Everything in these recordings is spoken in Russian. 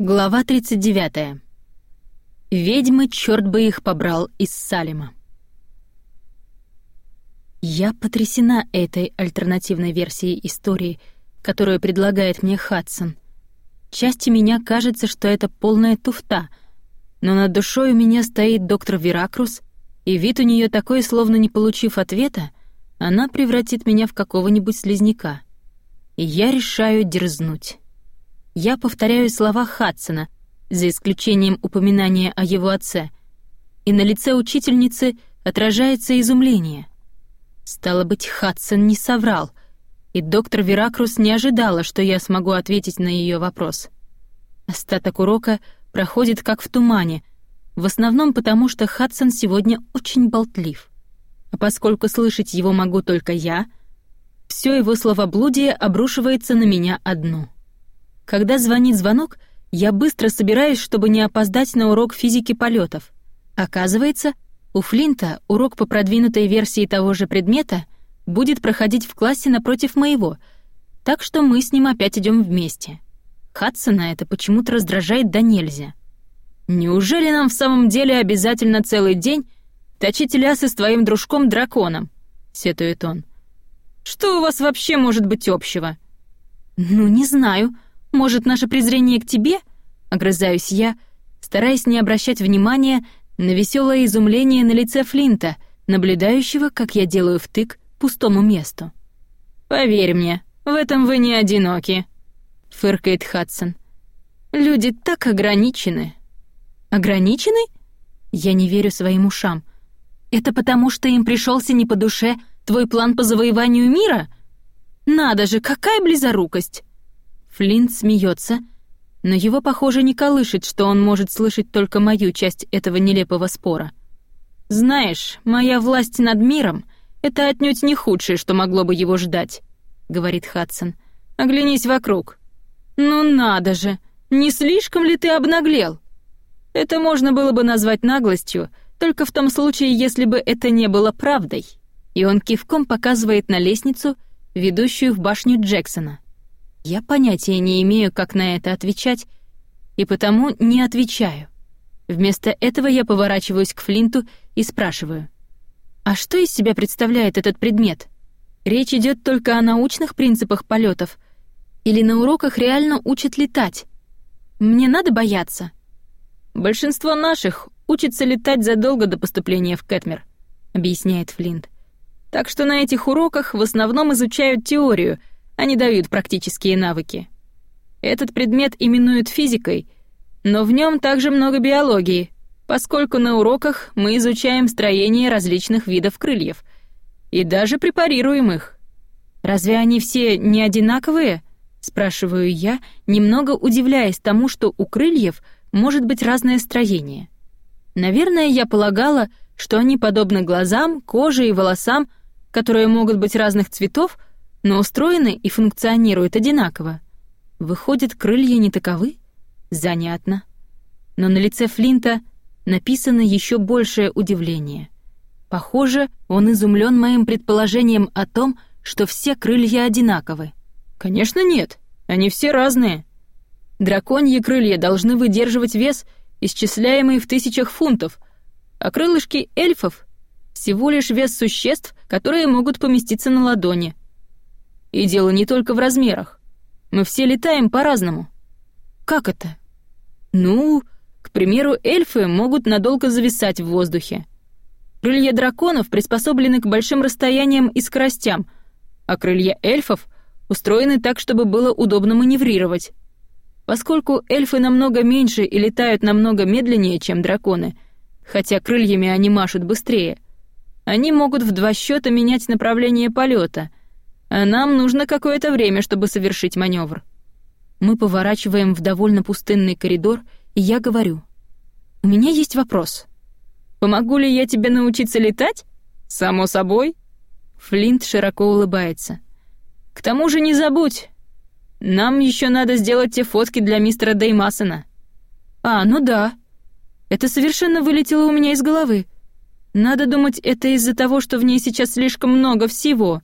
Глава 39. Ведьмы, черт бы их побрал из Салима. Я потрясена этой альтернативной версией истории, которую предлагает мне Хадсон. Части меня кажется, что это полная туфта, но над душой у меня стоит доктор Веракрус, и вид у нее такой, словно не получив ответа, она превратит меня в какого-нибудь слизняка. И я решаю дерзнуть. Я повторяю слова Хадсона, за исключением упоминания о его отце, и на лице учительницы отражается изумление. Стало быть, Хадсон не соврал, и доктор Веракрус не ожидала, что я смогу ответить на ее вопрос. Остаток урока проходит как в тумане, в основном потому, что Хадсон сегодня очень болтлив. А поскольку слышать его могу только я, все его словоблудие обрушивается на меня одну — когда звонит звонок, я быстро собираюсь, чтобы не опоздать на урок физики полетов. Оказывается, у Флинта урок по продвинутой версии того же предмета будет проходить в классе напротив моего, так что мы с ним опять идем вместе. Хадсона это почему-то раздражает до нельзя. «Неужели нам в самом деле обязательно целый день точить лясы с твоим дружком-драконом?» — сетует он. «Что у вас вообще может быть общего?» «Ну, не знаю», может, наше презрение к тебе?» — огрызаюсь я, стараясь не обращать внимания на веселое изумление на лице Флинта, наблюдающего, как я делаю втык пустому месту. «Поверь мне, в этом вы не одиноки», — фыркает Хадсон. «Люди так ограничены». «Ограничены?» Я не верю своим ушам. «Это потому, что им пришелся не по душе твой план по завоеванию мира? Надо же, какая близорукость!» Флинт смеется, но его, похоже, не колышет, что он может слышать только мою часть этого нелепого спора. «Знаешь, моя власть над миром — это отнюдь не худшее, что могло бы его ждать», — говорит Хадсон. «Оглянись вокруг». «Ну надо же! Не слишком ли ты обнаглел?» Это можно было бы назвать наглостью, только в том случае, если бы это не было правдой. И он кивком показывает на лестницу, ведущую в башню Джексона. Я понятия не имею, как на это отвечать, и потому не отвечаю. Вместо этого я поворачиваюсь к Флинту и спрашиваю. «А что из себя представляет этот предмет? Речь идет только о научных принципах полетов, или на уроках реально учат летать? Мне надо бояться?» «Большинство наших учатся летать задолго до поступления в Кэтмер», — объясняет Флинт. «Так что на этих уроках в основном изучают теорию — они дают практические навыки. Этот предмет именуют физикой, но в нем также много биологии, поскольку на уроках мы изучаем строение различных видов крыльев и даже препарируем их. Разве они все не одинаковые? спрашиваю я, немного удивляясь тому, что у крыльев может быть разное строение. Наверное, я полагала, что они подобны глазам, коже и волосам, которые могут быть разных цветов, но устроены и функционируют одинаково. Выходит, крылья не таковы? Занятно. Но на лице Флинта написано еще большее удивление. Похоже, он изумлен моим предположением о том, что все крылья одинаковы. Конечно, нет. Они все разные. Драконьи крылья должны выдерживать вес, исчисляемый в тысячах фунтов, а крылышки эльфов — всего лишь вес существ, которые могут поместиться на ладони — и дело не только в размерах. Мы все летаем по-разному. Как это? Ну, к примеру, эльфы могут надолго зависать в воздухе. Крылья драконов приспособлены к большим расстояниям и скоростям, а крылья эльфов устроены так, чтобы было удобно маневрировать. Поскольку эльфы намного меньше и летают намного медленнее, чем драконы, хотя крыльями они машут быстрее, они могут в два счета менять направление полета — а нам нужно какое-то время, чтобы совершить маневр. Мы поворачиваем в довольно пустынный коридор, и я говорю. «У меня есть вопрос. Помогу ли я тебе научиться летать?» «Само собой». Флинт широко улыбается. «К тому же не забудь, нам еще надо сделать те фотки для мистера Деймасона». «А, ну да. Это совершенно вылетело у меня из головы. Надо думать, это из-за того, что в ней сейчас слишком много всего.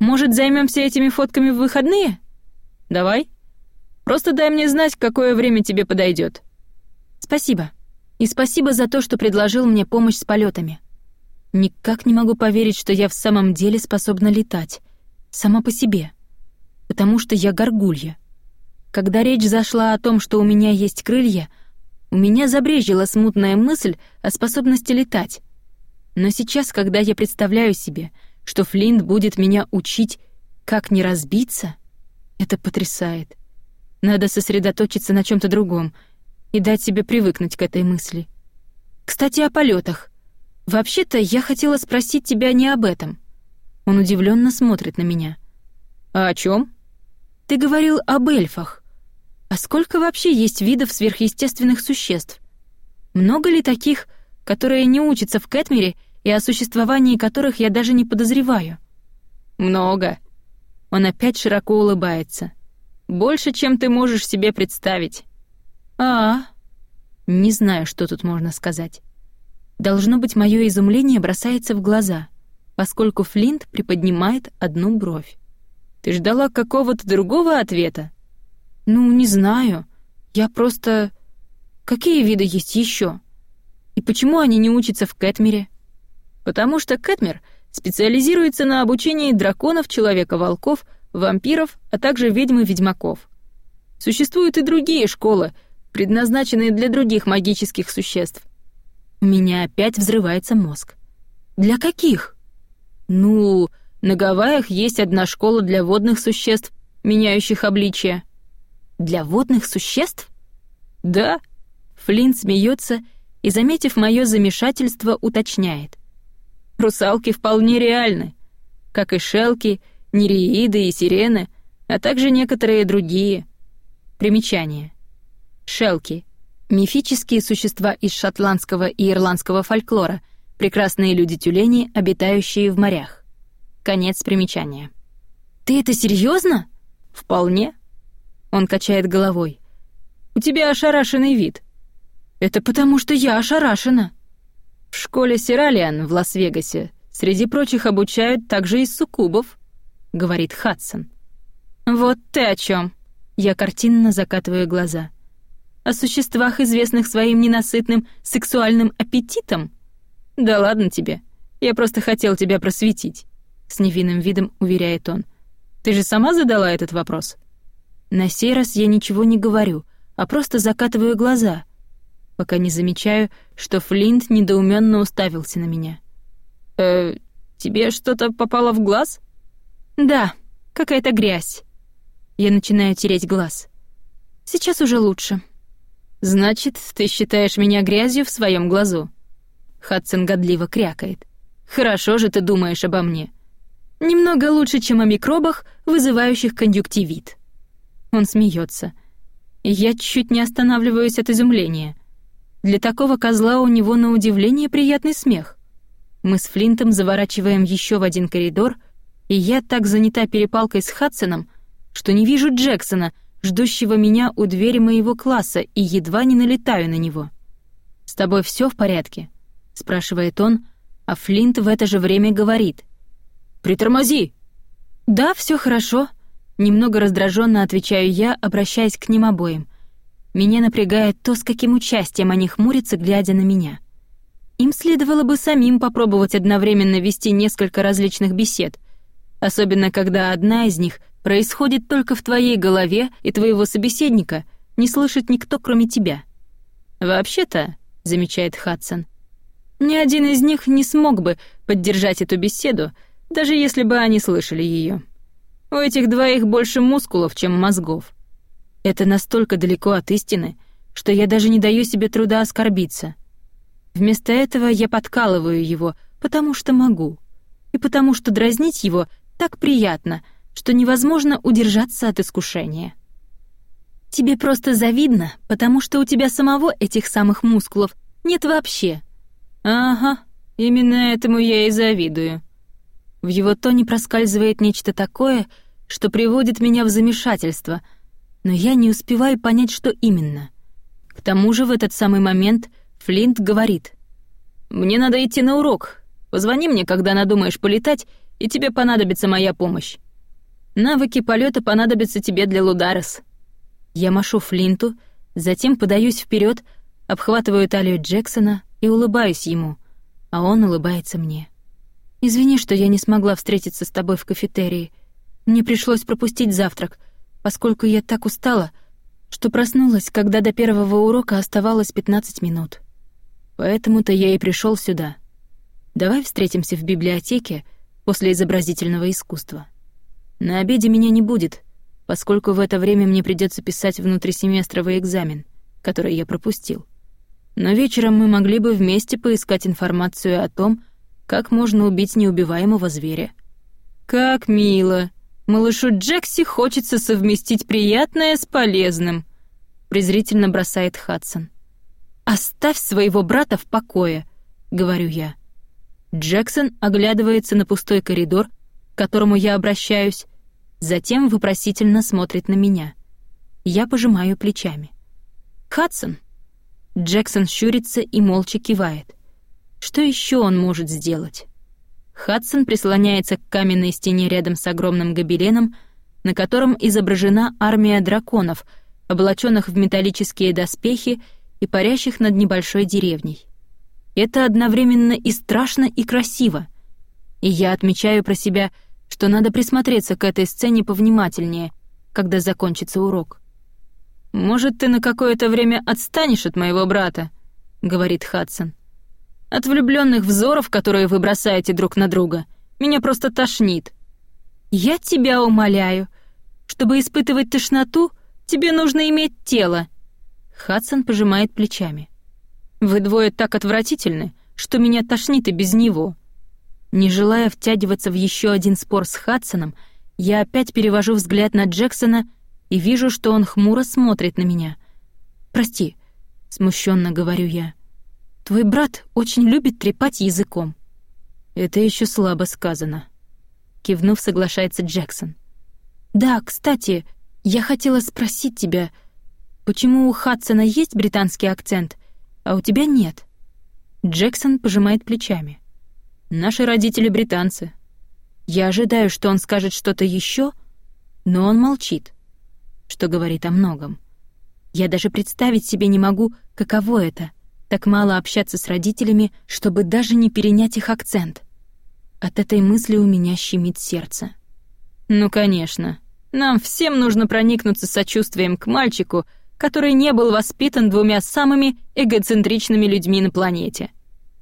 Может, займемся этими фотками в выходные? Давай. Просто дай мне знать, какое время тебе подойдет. Спасибо. И спасибо за то, что предложил мне помощь с полетами. Никак не могу поверить, что я в самом деле способна летать. Сама по себе. Потому что я горгулья. Когда речь зашла о том, что у меня есть крылья, у меня забрежила смутная мысль о способности летать. Но сейчас, когда я представляю себе, что Флинт будет меня учить, как не разбиться, это потрясает. Надо сосредоточиться на чем то другом и дать себе привыкнуть к этой мысли. Кстати, о полетах. Вообще-то я хотела спросить тебя не об этом. Он удивленно смотрит на меня. А о чем? Ты говорил об эльфах. А сколько вообще есть видов сверхъестественных существ? Много ли таких, которые не учатся в Кэтмере и о существовании которых я даже не подозреваю? Много. Он опять широко улыбается. Больше, чем ты можешь себе представить. А, не знаю, что тут можно сказать. Должно быть, мое изумление бросается в глаза, поскольку Флинт приподнимает одну бровь. Ты ждала какого-то другого ответа? Ну, не знаю. Я просто... Какие виды есть еще? И почему они не учатся в Кэтмере? Потому что Кэтмер специализируется на обучении драконов, человека-волков, вампиров, а также ведьм и ведьмаков. Существуют и другие школы, предназначенные для других магических существ. У меня опять взрывается мозг. Для каких? Ну, на Гавайях есть одна школа для водных существ, меняющих обличие. Для водных существ? Да. Флинт смеется и, заметив мое замешательство, уточняет. Русалки вполне реальны, как и шелки, нереиды и сирены, а также некоторые другие. Примечание. Шелки — мифические существа из шотландского и ирландского фольклора, прекрасные люди-тюлени, обитающие в морях. Конец примечания. «Ты это серьезно? «Вполне». Он качает головой. «У тебя ошарашенный вид». «Это потому, что я ошарашена». В школе Сиралиан в Лас-Вегасе среди прочих обучают также и суккубов, говорит Хадсон. Вот ты о чем. Я картинно закатываю глаза. О существах, известных своим ненасытным сексуальным аппетитом? Да ладно тебе. Я просто хотел тебя просветить, с невинным видом уверяет он. Ты же сама задала этот вопрос. На сей раз я ничего не говорю, а просто закатываю глаза, пока не замечаю, что Флинт недоуменно уставился на меня. «Э, тебе что-то попало в глаз?» «Да, какая-то грязь». Я начинаю тереть глаз. Сейчас уже лучше. «Значит, ты считаешь меня грязью в своем глазу?» Хадсон годливо крякает. «Хорошо же ты думаешь обо мне». «Немного лучше, чем о микробах, вызывающих конъюнктивит». Он смеется. Я чуть не останавливаюсь от изумления. Для такого козла у него на удивление приятный смех. Мы с Флинтом заворачиваем еще в один коридор, и я так занята перепалкой с Хадсоном, что не вижу Джексона, ждущего меня у двери моего класса, и едва не налетаю на него. «С тобой все в порядке?» — спрашивает он, а Флинт в это же время говорит. «Притормози!» «Да, все хорошо», — немного раздраженно отвечаю я, обращаясь к ним обоим. Меня напрягает то, с каким участием они хмурятся, глядя на меня. Им следовало бы самим попробовать одновременно вести несколько различных бесед, особенно когда одна из них происходит только в твоей голове и твоего собеседника не слышит никто, кроме тебя. «Вообще-то», — замечает Хадсон, «ни один из них не смог бы поддержать эту беседу, даже если бы они слышали ее. У этих двоих больше мускулов, чем мозгов. Это настолько далеко от истины, что я даже не даю себе труда оскорбиться. Вместо этого я подкалываю его, потому что могу. И потому что дразнить его так приятно, что невозможно удержаться от искушения. Тебе просто завидно, потому что у тебя самого этих самых мускулов нет вообще. Ага, именно этому я и завидую. В его тоне проскальзывает нечто такое, что приводит меня в замешательство — но я не успеваю понять, что именно. К тому же в этот самый момент Флинт говорит. «Мне надо идти на урок. Позвони мне, когда надумаешь полетать, и тебе понадобится моя помощь. Навыки полета понадобятся тебе для Лударес». Я машу Флинту, затем подаюсь вперед, обхватываю талию Джексона и улыбаюсь ему, а он улыбается мне. «Извини, что я не смогла встретиться с тобой в кафетерии. Мне пришлось пропустить завтрак, поскольку я так устала, что проснулась, когда до первого урока оставалось 15 минут. Поэтому-то я и пришел сюда. Давай встретимся в библиотеке после изобразительного искусства. На обеде меня не будет, поскольку в это время мне придется писать внутрисеместровый экзамен, который я пропустил. Но вечером мы могли бы вместе поискать информацию о том, как можно убить неубиваемого зверя. Как мило. Малышу Джекси хочется совместить приятное с полезным, презрительно бросает Хадсон. Оставь своего брата в покое, говорю я. Джексон оглядывается на пустой коридор, к которому я обращаюсь, затем вопросительно смотрит на меня. Я пожимаю плечами. Хадсон. Джексон щурится и молча кивает. Что еще он может сделать? Хадсон прислоняется к каменной стене рядом с огромным гобеленом, на котором изображена армия драконов, облаченных в металлические доспехи и парящих над небольшой деревней. Это одновременно и страшно, и красиво. И я отмечаю про себя, что надо присмотреться к этой сцене повнимательнее, когда закончится урок. «Может, ты на какое-то время отстанешь от моего брата?» — говорит Хадсон. От влюбленных взоров, которые вы бросаете друг на друга, меня просто тошнит. Я тебя умоляю. Чтобы испытывать тошноту, тебе нужно иметь тело. Хадсон пожимает плечами. Вы двое так отвратительны, что меня тошнит и без него. Не желая втягиваться в еще один спор с Хадсоном, я опять перевожу взгляд на Джексона и вижу, что он хмуро смотрит на меня. «Прости», — смущенно говорю я. Твой брат очень любит трепать языком». «Это еще слабо сказано», — кивнув, соглашается Джексон. «Да, кстати, я хотела спросить тебя, почему у Хадсона есть британский акцент, а у тебя нет?» Джексон пожимает плечами. «Наши родители британцы». Я ожидаю, что он скажет что-то еще, но он молчит, что говорит о многом. Я даже представить себе не могу, каково это — так мало общаться с родителями, чтобы даже не перенять их акцент. От этой мысли у меня щемит сердце. Ну, конечно. Нам всем нужно проникнуться сочувствием к мальчику, который не был воспитан двумя самыми эгоцентричными людьми на планете.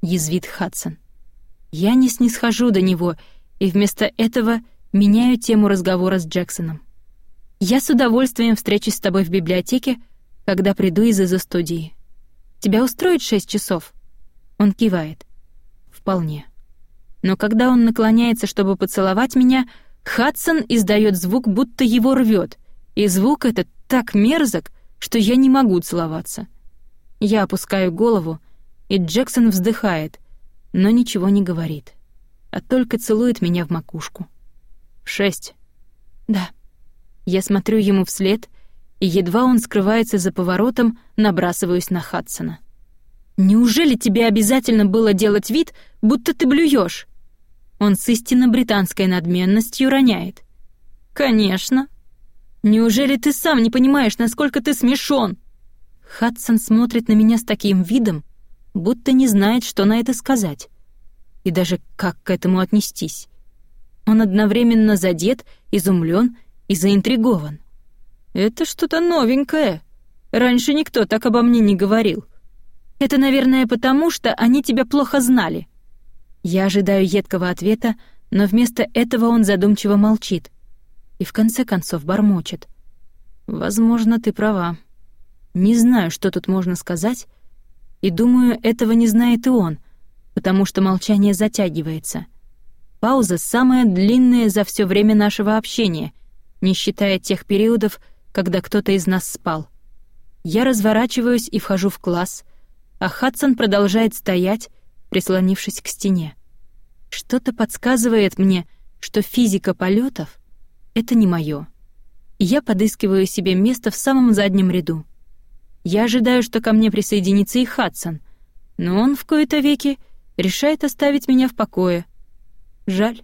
Язвит Хадсон. Я не снисхожу до него, и вместо этого меняю тему разговора с Джексоном. Я с удовольствием встречусь с тобой в библиотеке, когда приду из изо-студии. Тебя устроит шесть часов?» Он кивает. «Вполне». Но когда он наклоняется, чтобы поцеловать меня, Хадсон издает звук, будто его рвет, и звук этот так мерзок, что я не могу целоваться. Я опускаю голову, и Джексон вздыхает, но ничего не говорит, а только целует меня в макушку. «Шесть». «Да». Я смотрю ему вслед — и едва он скрывается за поворотом, набрасываюсь на Хадсона. «Неужели тебе обязательно было делать вид, будто ты блюешь?» Он с истинно британской надменностью роняет. «Конечно. Неужели ты сам не понимаешь, насколько ты смешон?» Хадсон смотрит на меня с таким видом, будто не знает, что на это сказать. И даже как к этому отнестись. Он одновременно задет, изумлен и заинтригован. Это что-то новенькое. Раньше никто так обо мне не говорил. Это, наверное, потому, что они тебя плохо знали. Я ожидаю едкого ответа, но вместо этого он задумчиво молчит и в конце концов бормочет. Возможно, ты права. Не знаю, что тут можно сказать, и думаю, этого не знает и он, потому что молчание затягивается. Пауза самая длинная за все время нашего общения, не считая тех периодов, когда кто-то из нас спал. Я разворачиваюсь и вхожу в класс, а Хадсон продолжает стоять, прислонившись к стене. Что-то подсказывает мне, что физика полетов — это не моё. Я подыскиваю себе место в самом заднем ряду. Я ожидаю, что ко мне присоединится и Хадсон, но он в кои-то веки решает оставить меня в покое. Жаль.